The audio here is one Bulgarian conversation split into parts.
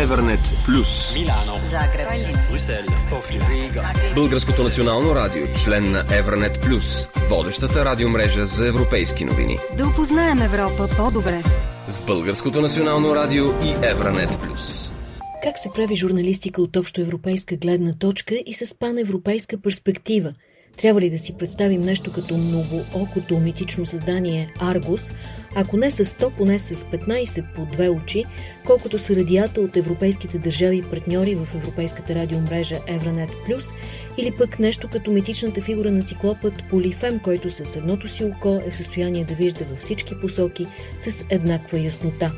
Evernet Плюс. Милано. Загреб. Брюсел. София. Рига. Българското национално радио, член на Evernet Плюс, водещата радиомрежа за европейски новини. Да опознаем Европа по-добре. С Българското национално радио и Evernet Плюс. Как се прави журналистика от общо европейска гледна точка и с паневропейска перспектива? Трябва ли да си представим нещо като многоокото митично създание Аргус, ако не с 100, поне с 15 по две очи, колкото са радията от европейските държави и партньори в европейската радиомрежа Евранет Плюс, или пък нещо като митичната фигура на циклопът Полифем, който с едното си око е в състояние да вижда във всички посоки с еднаква яснота.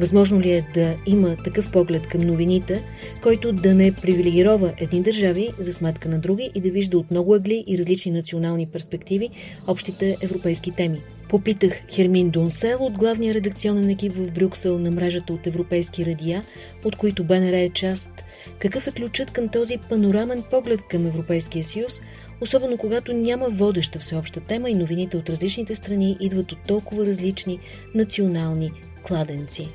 Възможно ли е да има такъв поглед към новините, който да не привилегирова едни държави за сметка на други и да вижда от много ъгли и различни национални перспективи общите европейски теми? Попитах Хермин Дунсел от главния редакционен екип в Брюксел на мрежата от европейски радия, от които БНР е част. Какъв е ключът към този панорамен поглед към Европейския съюз, особено когато няма водеща всеобща тема и новините от различните страни идват от толкова различни национални кладенци?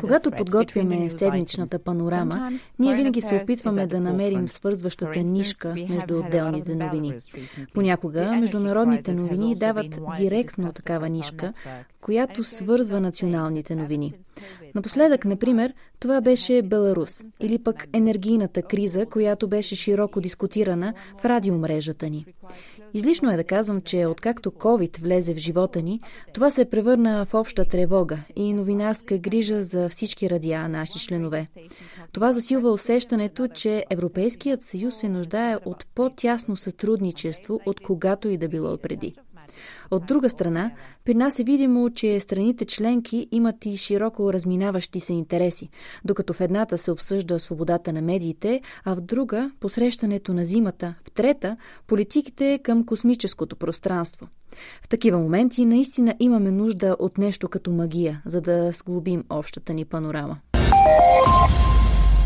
Когато подготвяме седмичната панорама, ние винаги се опитваме да намерим свързващата нишка между отделните новини. Понякога международните новини дават директно такава нишка, която свързва националните новини. Напоследък, например, това беше Беларус или пък енергийната криза, която беше широко дискутирана в радиомрежата ни. Излишно е да казвам, че откакто COVID влезе в живота ни, това се превърна в обща тревога и новинарска грижа за всички радиа наши членове. Това засилва усещането, че Европейският съюз се нуждае от по-тясно сътрудничество от когато и да било преди. От друга страна, при нас е видимо, че страните членки имат и широко разминаващи се интереси, докато в едната се обсъжда свободата на медиите, а в друга – посрещането на зимата, в трета – политиките към космическото пространство. В такива моменти наистина имаме нужда от нещо като магия, за да сглобим общата ни панорама.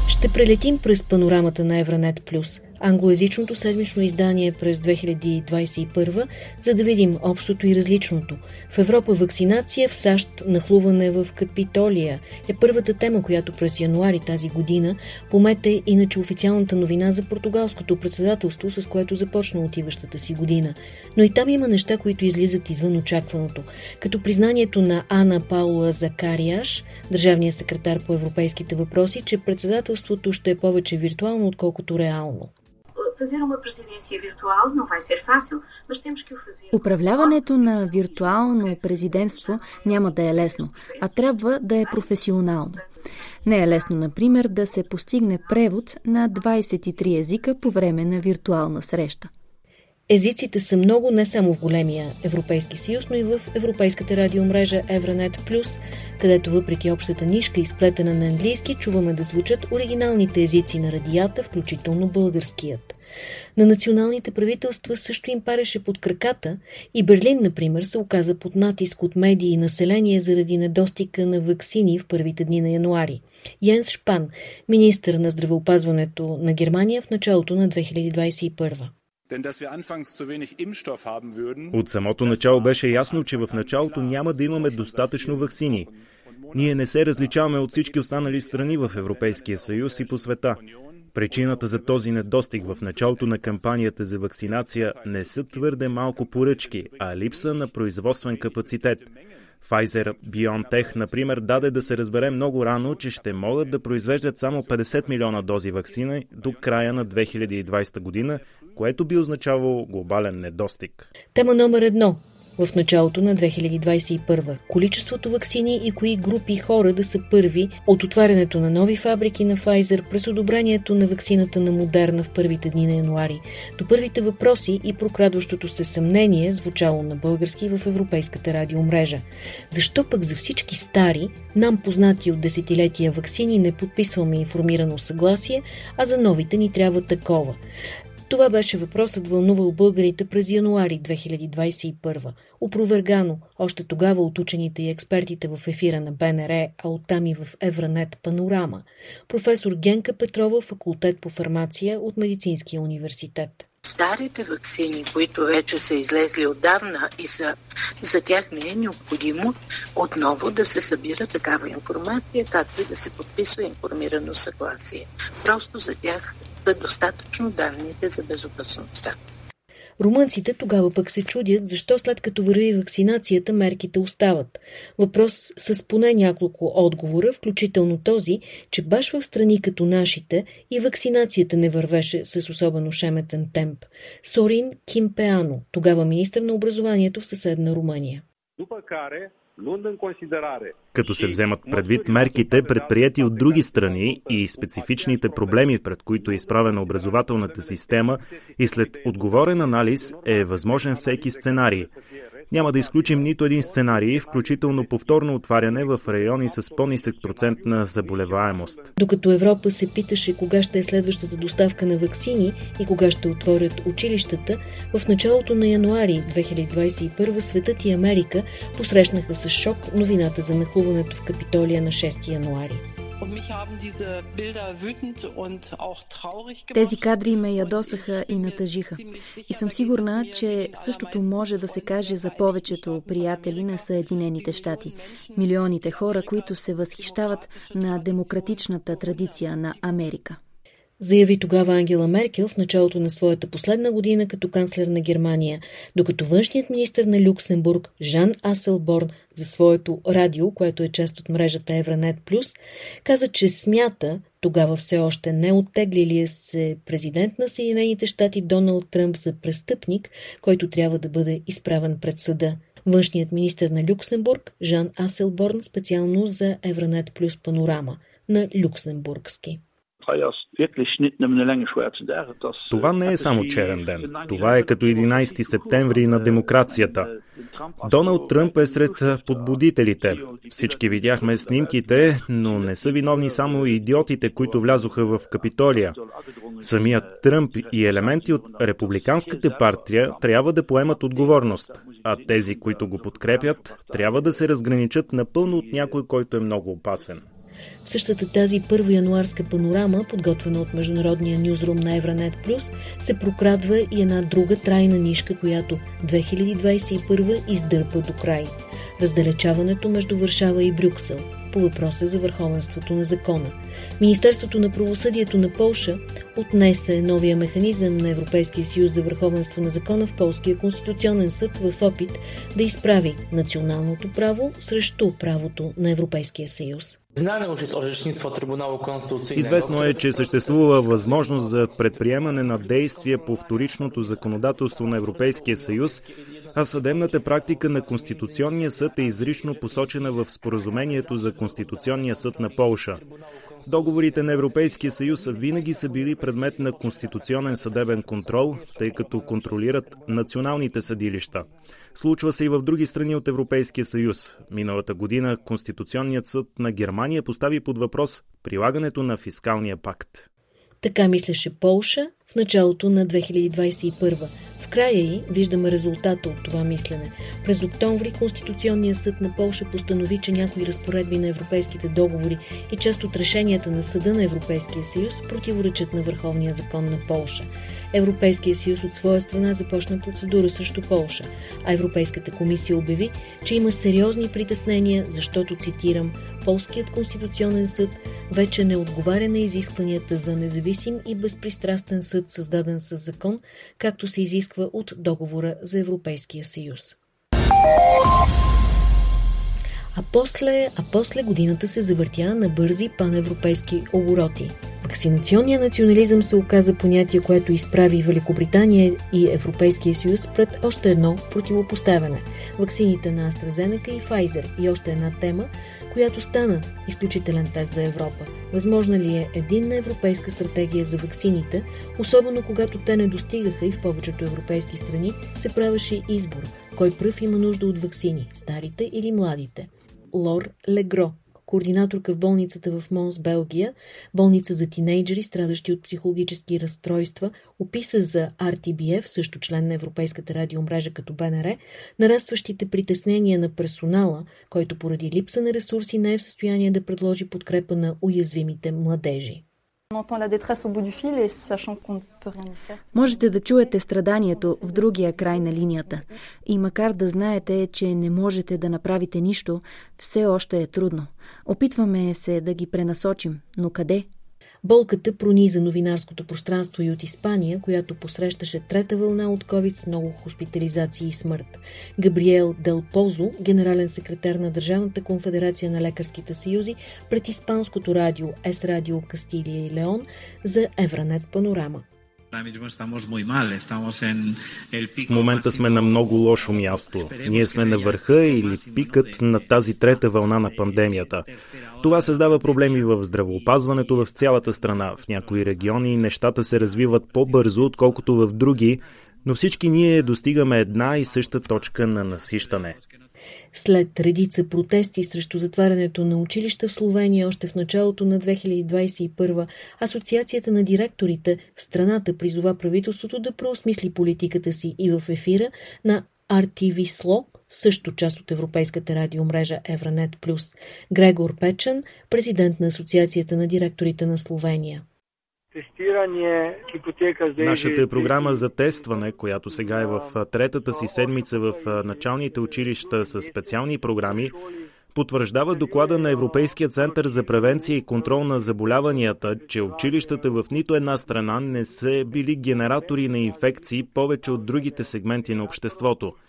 Ще прелетим през панорамата на Евранет Плюс – англоязичното седмично издание през 2021, за да видим общото и различното. В Европа вакцинация, в САЩ нахлуване в Капитолия е първата тема, която през януари тази година помете иначе официалната новина за португалското председателство, с което започна отиващата си година. Но и там има неща, които излизат извън очакваното, като признанието на Ана Паула Закариаш, държавния секретар по европейските въпроси, че председателството ще е повече виртуално, отколкото реално fazer uma presidência virtual não vai ser fácil, mas temos que o fazer. Управляването на виртуално президентство няма да е лесно, а трябва да е професионално. Не е лесно, например, да се постигне превод на 23 езика по време на виртуална среща. Езиците са много не само в големия Европейски съюз, но и в Европейската радиомрежа Евранет Плюс, където въпреки общата нишка, изплетена на английски, чуваме да звучат оригиналните езици на радията, включително българският. На националните правителства също им пареше под краката и Берлин, например, се оказа под натиск от медии и население заради недостига на вакцини в първите дни на януари. Йенс Шпан, министър на здравеопазването на Германия в началото на 2021. От самото начало беше ясно, че в началото няма да имаме достатъчно вакцини. Ние не се различаваме от всички останали страни в Европейския съюз и по света. Причината за този недостиг в началото на кампанията за вакцинация не са твърде малко поръчки, а липса на производствен капацитет. Pfizer BioNTech, например, даде да се разбере много рано, че ще могат да произвеждат само 50 милиона дози вакцина до края на 2020 година, което би означавало глобален недостиг. Тема номер едно в началото на 2021. Количеството вакцини и кои групи хора да са първи от отварянето на нови фабрики на Pfizer през одобрението на вакцината на Модерна в първите дни на януари, до първите въпроси и прокрадващото се съмнение звучало на български в европейската радиомрежа. Защо пък за всички стари, нам познати от десетилетия вакцини не подписваме информирано съгласие, а за новите ни трябва такова? Това беше въпросът вълнувал българите през януари 2021. Опровергано още тогава от учените и експертите в ефира на БНР, а оттам и в Евранет Панорама. Професор Генка Петрова, факултет по фармация от Медицинския университет. старите вакцини, които вече са излезли отдавна и са, за тях не е необходимо отново да се събира такава информация, както и да се подписва информирано съгласие. Просто за тях са достатъчно данните за безопасността. Румънците тогава пък се чудят, защо след като върви вакцинацията, мерките остават. Въпрос с поне няколко отговора, включително този, че баш в страни като нашите и вакцинацията не вървеше с особено шеметен темп. Сорин Кимпеано, тогава министр на образованието в съседна Румъния. Като се вземат предвид мерките, предприяти от други страни и специфичните проблеми, пред които е изправена образователната система и след отговорен анализ е възможен всеки сценарий. Няма да изключим нито един сценарий, включително повторно отваряне в райони с по-нисък процент на заболеваемост. Докато Европа се питаше кога ще е следващата доставка на вакцини и кога ще отворят училищата, в началото на януари 2021 светът и Америка посрещнаха с шок новината за нахлуването в Капитолия на 6 януари. Тези кадри ме ядосаха и натъжиха. И съм сигурна, че същото може да се каже за повечето приятели на Съединените щати. Милионите хора, които се възхищават на демократичната традиция на Америка заяви тогава Ангела Меркел в началото на своята последна година като канцлер на Германия, докато външният министр на Люксембург Жан Аселборн за своето радио, което е част от мрежата Евранет Плюс, каза, че смята, тогава все още не оттеглилия се президент на Съединените щати Доналд Тръмп за престъпник, който трябва да бъде изправен пред съда. Външният министр на Люксембург Жан Аселборн специално за Евранет Плюс панорама на люксембургски. Това не е само черен ден. Това е като 11 септември на демокрацията. Доналд Тръмп е сред подбудителите. Всички видяхме снимките, но не са виновни само идиотите, които влязоха в Капитолия. Самият Тръмп и елементи от републиканската партия трябва да поемат отговорност, а тези, които го подкрепят, трябва да се разграничат напълно от някой, който е много опасен. В същата тази първа януарска панорама, подготвена от международния нюзрум на Евранет Плюс, се прокрадва и една друга трайна нишка, която 2021 издърпа до край. Раздалечаването между Варшава и Брюксел по въпроса за върховенството на закона. Министерството на правосъдието на Полша отнесе новия механизъм на Европейския съюз за върховенство на закона в Полския конституционен съд в опит да изправи националното право срещу правото на Европейския съюз. Известно е, че съществува възможност за предприемане на действия по вторичното законодателство на Европейския съюз, а съдебната практика на Конституционния съд е изрично посочена в споразумението за Конституционния съд на Полша. Договорите на Европейския съюз винаги са били предмет на конституционен съдебен контрол, тъй като контролират националните съдилища. Случва се и в други страни от Европейския съюз. Миналата година Конституционният съд на Германия постави под въпрос прилагането на фискалния пакт. Така мислеше Полша в началото на 2021 в края й виждаме резултата от това мислене. През октомври Конституционният съд на Полша постанови, че някои разпоредби на европейските договори и част от решенията на Съда на Европейския съюз противоречат на Върховния закон на Полша. Европейския съюз от своя страна започна процедура срещу Полша, а Европейската комисия обяви, че има сериозни притеснения, защото, цитирам, Полският конституционен съд вече не отговаря на изискванията за независим и безпристрастен съд, създаден с закон, както се изисква от договора за Европейския съюз. А после, а после годината се завъртя на бързи паневропейски обороти. Вакцинационният национализъм се оказа понятие, което изправи Великобритания и Европейския съюз пред още едно противопоставяне – ваксините на AstraZeneca и Pfizer и още една тема, която стана изключителен тест за Европа. Възможна ли е единна европейска стратегия за ваксините, особено когато те не достигаха и в повечето европейски страни, се правеше избор – кой пръв има нужда от ваксини – старите или младите. Лор Легро координаторка в болницата в Монс, Белгия, болница за тинейджери, страдащи от психологически разстройства, описа за RTBF, също член на Европейската радиомрежа като БНР, нарастващите притеснения на персонала, който поради липса на ресурси не е в състояние да предложи подкрепа на уязвимите младежи. Можете да чуете страданието в другия край на линията. И макар да знаете, че не можете да направите нищо, все още е трудно. Опитваме се да ги пренасочим, но къде? Болката прониза новинарското пространство и от Испания, която посрещаше трета вълна от COVID с много хоспитализации и смърт. Габриел Дел Позо, генерален секретар на Държавната конфедерация на лекарските съюзи, пред испанското радио С Радио Кастилия и Леон за Евранет Панорама. В момента сме на много лошо място. Ние сме на върха или пикът на тази трета вълна на пандемията. Това създава проблеми в здравеопазването в цялата страна. В някои региони нещата се развиват по-бързо, отколкото в други, но всички ние достигаме една и съща точка на насищане. След редица протести срещу затварянето на училища в Словения още в началото на 2021, Асоциацията на директорите в страната призова правителството да преосмисли политиката си и в ефира на RTV Сло, също част от европейската радиомрежа Евранет Плюс. Грегор Печен, президент на Асоциацията на директорите на Словения. Нашата програма за тестване, която сега е в третата си седмица в началните училища с специални програми, потвърждава доклада на Европейския център за превенция и контрол на заболяванията, че училищата в нито една страна не са били генератори на инфекции повече от другите сегменти на обществото –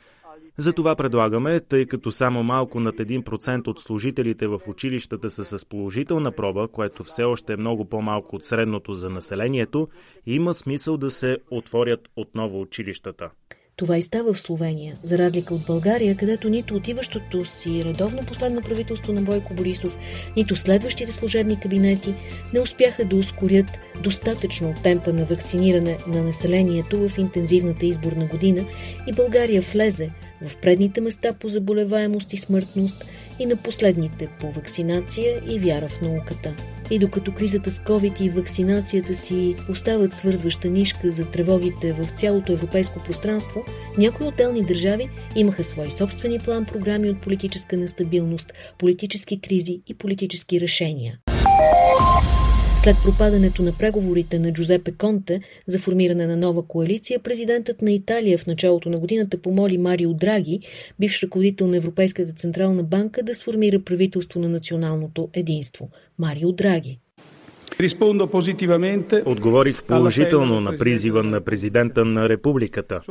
затова предлагаме, тъй като само малко над 1% от служителите в училищата са с положителна проба, което все още е много по-малко от средното за населението, има смисъл да се отворят отново училищата. Това и става в Словения, за разлика от България, където нито отиващото си редовно последно правителство на Бойко Борисов, нито следващите служебни кабинети не успяха да ускорят достатъчно темпа на вакциниране на населението в интензивната изборна година и България влезе в предните места по заболеваемост и смъртност и на последните по вакцинация и вяра в науката. И докато кризата с COVID и вакцинацията си остават свързваща нишка за тревогите в цялото европейско пространство, някои отделни държави имаха свои собствени план-програми от политическа нестабилност, политически кризи и политически решения. След пропадането на преговорите на Джузепе Конте за формиране на нова коалиция, президентът на Италия в началото на годината помоли Марио Драги, бивш ръководител на Европейската централна банка, да сформира правителство на националното единство. Марио Драги. Отговорих положително на призива на президента на републиката.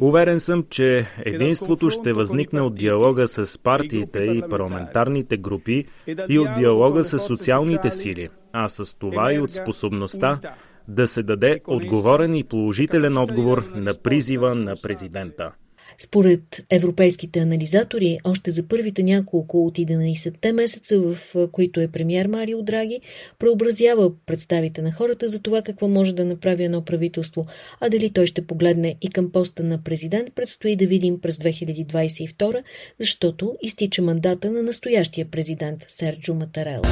Уверен съм, че единството ще възникне от диалога с партиите и парламентарните групи и от диалога с социалните сили, а с това и от способността да се даде отговорен и положителен отговор на призива на президента. Според европейските анализатори, още за първите няколко от 11-те месеца, в които е премьер Марио Драги, преобразява представите на хората за това какво може да направи едно правителство, а дали той ще погледне и към поста на президент, предстои да видим през 2022, защото изтича мандата на настоящия президент Серджо Матарел.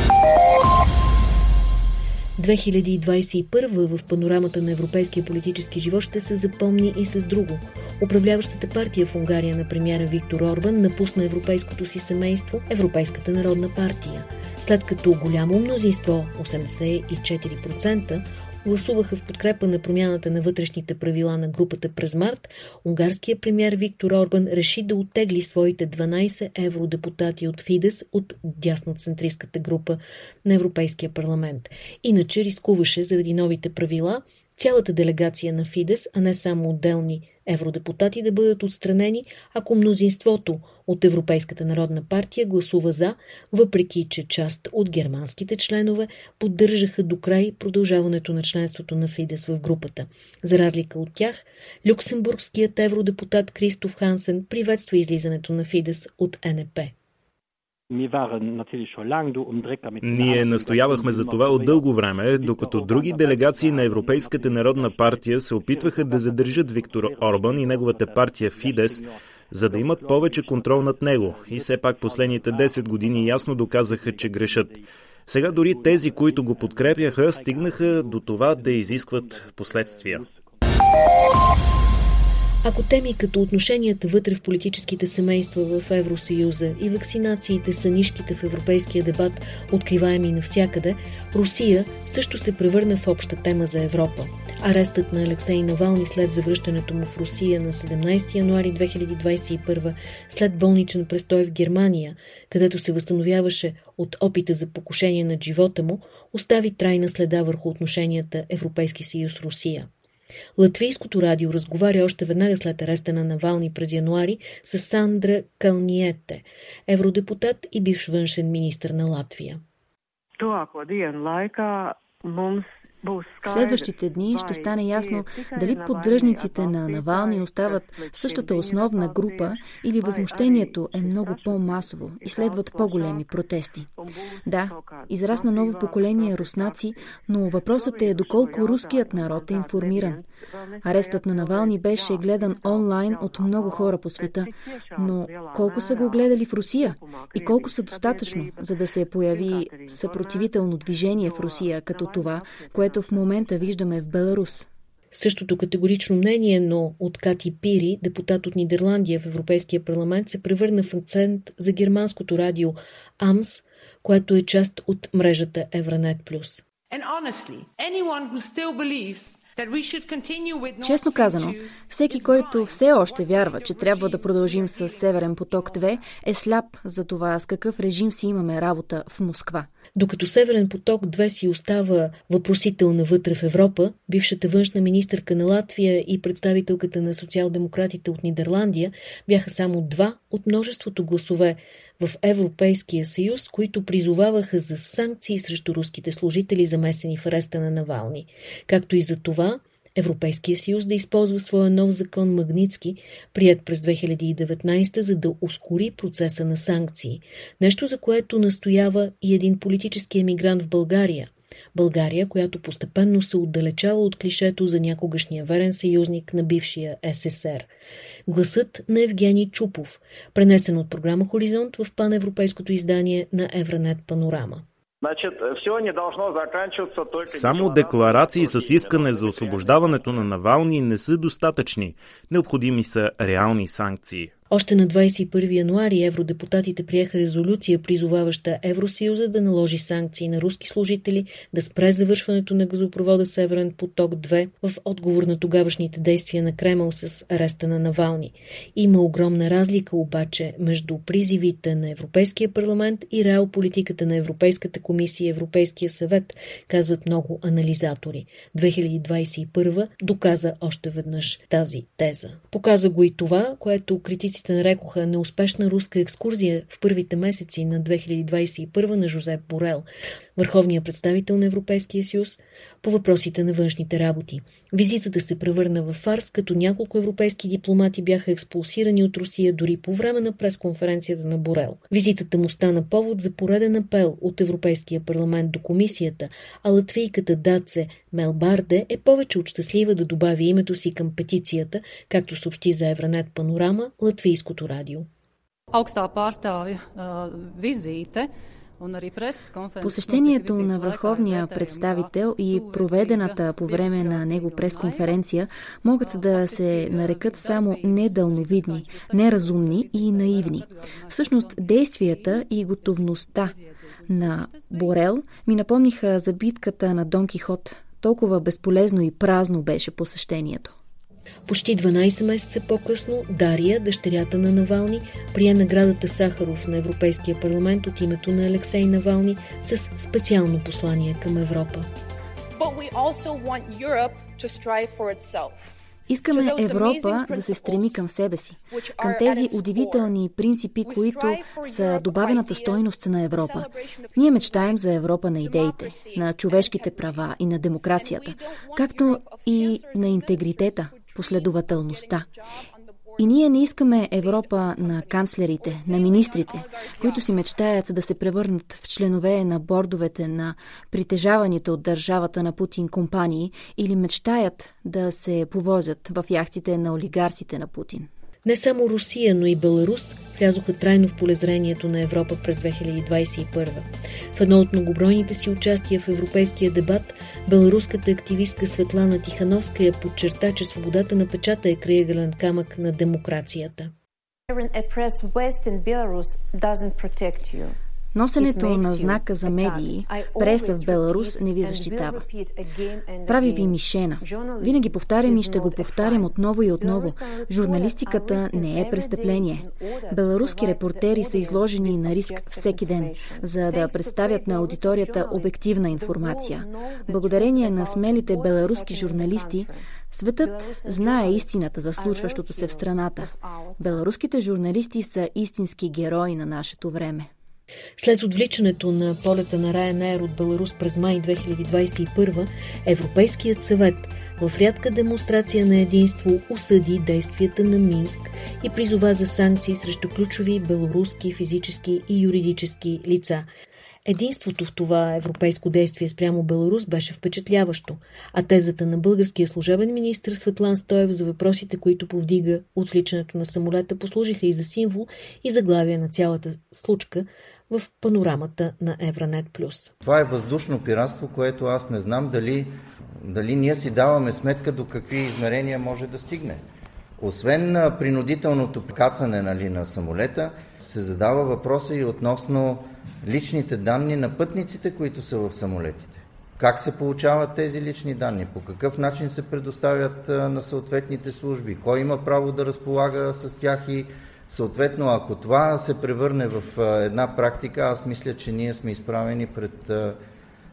2021 в панорамата на европейския политически живот ще се запомни и с друго. Управляващата партия в Унгария на премьера Виктор Орбан напусна европейското си семейство Европейската народна партия. След като голямо мнозинство, 84%, гласуваха в подкрепа на промяната на вътрешните правила на групата през март, унгарският премьер Виктор Орбан реши да оттегли своите 12 евродепутати от Фидес от дясноцентристската група на Европейския парламент. Иначе рискуваше заради новите правила цялата делегация на Фидес, а не само отделни евродепутати да бъдат отстранени, ако мнозинството от Европейската народна партия гласува за, въпреки че част от германските членове поддържаха до край продължаването на членството на Фидес в групата. За разлика от тях, люксембургският евродепутат Кристоф Хансен приветства излизането на Фидес от НП. Ние настоявахме за това от дълго време, докато други делегации на Европейската народна партия се опитваха да задържат Виктор Орбан и неговата партия Фидес, за да имат повече контрол над него. И все пак последните 10 години ясно доказаха, че грешат. Сега дори тези, които го подкрепяха, стигнаха до това да изискват последствия. Ако теми като отношенията вътре в политическите семейства в Евросъюза и вакцинациите са нишките в европейския дебат, откриваеми навсякъде, Русия също се превърна в обща тема за Европа. Арестът на Алексей Навални след завръщането му в Русия на 17 януари 2021 след болничен престой в Германия, където се възстановяваше от опита за покушение над живота му, остави трайна следа върху отношенията Европейски съюз-Русия. Латвийското радио разговаря още веднага след ареста на Навални през януари с Сандра Калниете, евродепутат и бивш външен министр на Латвия. Tuvāko dienu laikā Следващите дни ще стане ясно дали поддръжниците на Навални остават същата основна група или възмущението е много по-масово и следват по-големи протести. Да, израсна ново поколение руснаци, но въпросът е доколко руският народ е информиран. Арестът на Навални беше гледан онлайн от много хора по света, но колко са го гледали в Русия и колко са достатъчно, за да се появи съпротивително движение в Русия, като това, което което в момента виждаме в Беларус. Същото категорично мнение, но от Кати Пири, депутат от Нидерландия в Европейския парламент, се превърна в акцент за германското радио АМС, което е част от мрежата Евранет Плюс. Честно казано, всеки, който все още вярва, че трябва да продължим с Северен поток 2, е сляп за това с какъв режим си имаме работа в Москва. Докато Северен поток 2 си остава въпросител навътре в Европа, бившата външна министърка на Латвия и представителката на социал-демократите от Нидерландия бяха само два от множеството гласове в Европейския съюз, които призоваваха за санкции срещу руските служители, замесени в ареста на Навални, както и за това Европейския съюз да използва своя нов закон Магницки, прият през 2019, за да ускори процеса на санкции. Нещо, за което настоява и един политически емигрант в България. България, която постепенно се отдалечава от клишето за някогашния верен съюзник на бившия СССР. Гласът на Евгений Чупов, пренесен от програма Хоризонт в паневропейското издание на Евранет Панорама. Само декларации с искане за освобождаването на Навални не са достатъчни. Необходими са реални санкции. Още на 21 януари евродепутатите приеха резолюция, призоваваща Евросъюза да наложи санкции на руски служители, да спре завършването на газопровода Северен поток 2 в отговор на тогавашните действия на Кремъл с ареста на Навални. Има огромна разлика обаче между призивите на Европейския парламент и реал политиката на Европейската комисия и Европейския съвет, казват много анализатори. 2021 доказа още веднъж тази теза. Показа го и това, което критиците Журналистите нарекоха неуспешна руска екскурзия в първите месеци на 2021 на Жозеп Борел, върховния представител на Европейския съюз по въпросите на външните работи. Визитата се превърна в фарс, като няколко европейски дипломати бяха експулсирани от Русия дори по време на пресконференцията на Борел. Визитата му стана повод за пореден апел от Европейския парламент до комисията, а латвийката Даце Мелбарде е повече от щастлива да добави името си към петицията, както съобщи за Евранет Панорама Латвийското радио. Augstā pārstāvja uh, vizīte Посещението на върховния представител и проведената по време на него пресконференция могат да се нарекат само недълновидни, неразумни и наивни. Всъщност, действията и готовността на Борел ми напомниха за битката на Дон Кихот. Толкова безполезно и празно беше посещението. Почти 12 месеца по-късно Дария, дъщерята на Навални, прие наградата Сахаров на Европейския парламент от името на Алексей Навални с специално послание към Европа. Искаме Европа да се стреми към себе си, към тези удивителни принципи, които са добавената стойност на Европа. Ние мечтаем за Европа на идеите, на човешките права и на демокрацията, както и на интегритета, последователността. И ние не искаме Европа на канцлерите, на министрите, които си мечтаят да се превърнат в членове на бордовете на притежаваните от държавата на Путин компании или мечтаят да се повозят в яхтите на олигарсите на Путин. Не само Русия, но и Беларус влязоха трайно в полезрението на Европа през 2021. В едно от многобройните си участия в европейския дебат, беларуската активистка Светлана Тихановска я подчерта, че свободата на печата е крайъгълен камък на демокрацията. Носенето на знака за медии, преса в Беларус не ви защитава. Прави ви мишена. Винаги повтарям и ще го повтарям отново и отново. Журналистиката не е престъпление. Беларуски репортери са изложени на риск всеки ден, за да представят на аудиторията обективна информация. Благодарение на смелите беларуски журналисти, Светът знае истината за случващото се в страната. Беларуските журналисти са истински герои на нашето време. След отвличането на полета на Ryanair от Беларус през май 2021, Европейският съвет в рядка демонстрация на единство осъди действията на Минск и призова за санкции срещу ключови белоруски физически и юридически лица. Единството в това европейско действие спрямо Беларус беше впечатляващо, а тезата на българския служебен министр Светлан Стоев за въпросите, които повдига отвличането на самолета, послужиха и за символ и заглавие на цялата случка в панорамата на Евранет Плюс. Това е въздушно пиратство, което аз не знам дали, дали ние си даваме сметка до какви измерения може да стигне. Освен принудителното кацане нали, на самолета, се задава въпроса и относно личните данни на пътниците, които са в самолетите. Как се получават тези лични данни? По какъв начин се предоставят на съответните служби? Кой има право да разполага с тях и съответно, ако това се превърне в една практика, аз мисля, че ние сме изправени пред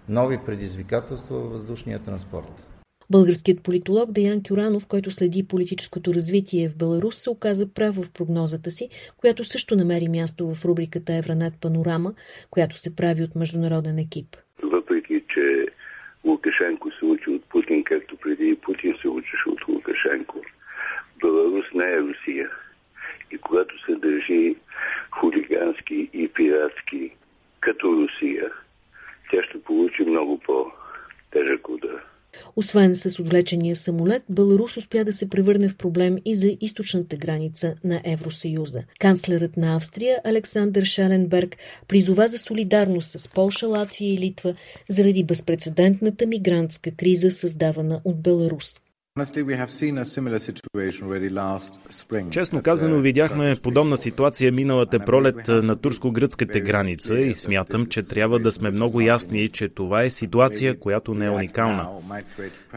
нови предизвикателства във въздушния транспорт. Българският политолог Даян Кюранов, който следи политическото развитие в Беларус, се оказа прав в прогнозата си, която също намери място в рубриката Евранет Панорама, която се прави от международен екип. Въпреки, че Лукашенко се учи от Путин, както преди Путин се учеше от Лукашенко, Беларус не е Русия. И когато се държи хулигански и пиратски като Русия, тя ще получи много по-тежък удар. Освен с отвлечения самолет, Беларус успя да се превърне в проблем и за източната граница на Евросъюза. Канцлерът на Австрия Александър Шаленберг призова за солидарност с Полша, Латвия и Литва заради безпредседентната мигрантска криза, създавана от Беларус. Честно казано, видяхме подобна ситуация миналата пролет на турско-гръцката граница и смятам, че трябва да сме много ясни, че това е ситуация, която не е уникална.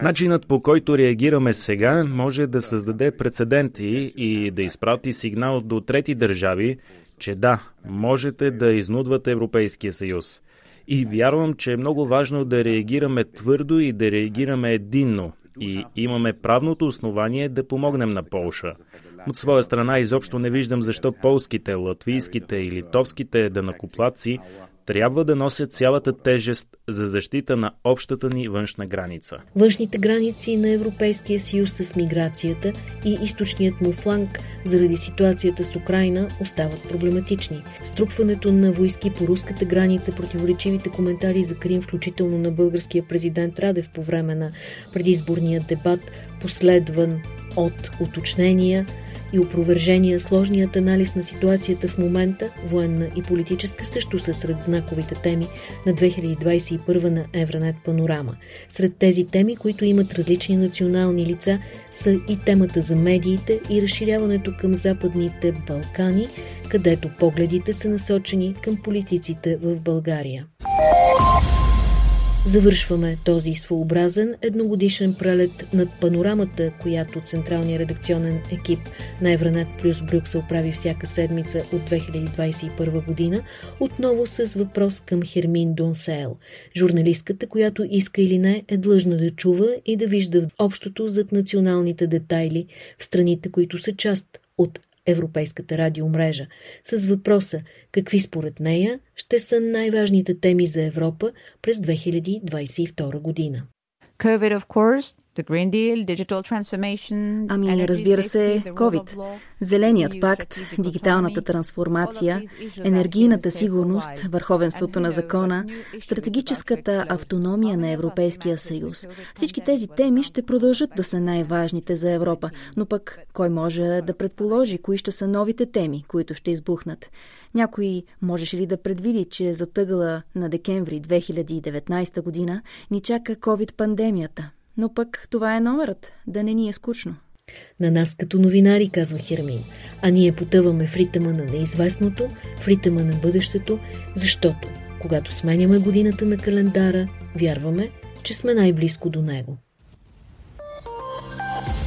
Начинът по който реагираме сега може да създаде прецеденти и да изпрати сигнал до трети държави, че да, можете да изнудвате Европейския съюз. И вярвам, че е много важно да реагираме твърдо и да реагираме единно, и имаме правното основание да помогнем на Полша. От своя страна изобщо не виждам защо полските, латвийските и литовските данакоплаци трябва да носят цялата тежест за защита на общата ни външна граница. Външните граници на Европейския съюз с миграцията и източният му фланг заради ситуацията с Украина остават проблематични. Струпването на войски по руската граница, противоречивите коментари за Крим, включително на българския президент Радев по време на предизборния дебат, последван от уточнения – и опровержения сложният анализ на ситуацията в момента, военна и политическа, също са сред знаковите теми на 2021 на Евранет Панорама. Сред тези теми, които имат различни национални лица, са и темата за медиите и разширяването към Западните Балкани, където погледите са насочени към политиците в България. Завършваме този своеобразен едногодишен прелет над панорамата, която Централния редакционен екип на Евранет плюс Брюксел прави всяка седмица от 2021 година, отново с въпрос към Хермин Донсел, журналистката, която иска или не е длъжна да чува и да вижда общото зад националните детайли в страните, които са част от Европейската радиомрежа, с въпроса какви според нея ще са най-важните теми за Европа през 2022 година. COVID, of course, Ами, разбира се, COVID, Зеленият пакт, дигиталната трансформация, енергийната сигурност, върховенството на закона, стратегическата автономия на Европейския съюз. Всички тези теми ще продължат да са най-важните за Европа, но пък кой може да предположи кои ще са новите теми, които ще избухнат? Някой можеше ли да предвиди, че за тъгъла на декември 2019 година ни чака COVID-пандемията? Но пък това е номерът, да не ни е скучно. На нас като новинари, казва Хермин, а ние потъваме в ритъма на неизвестното, в ритъма на бъдещето, защото, когато сменяме годината на календара, вярваме, че сме най-близко до него.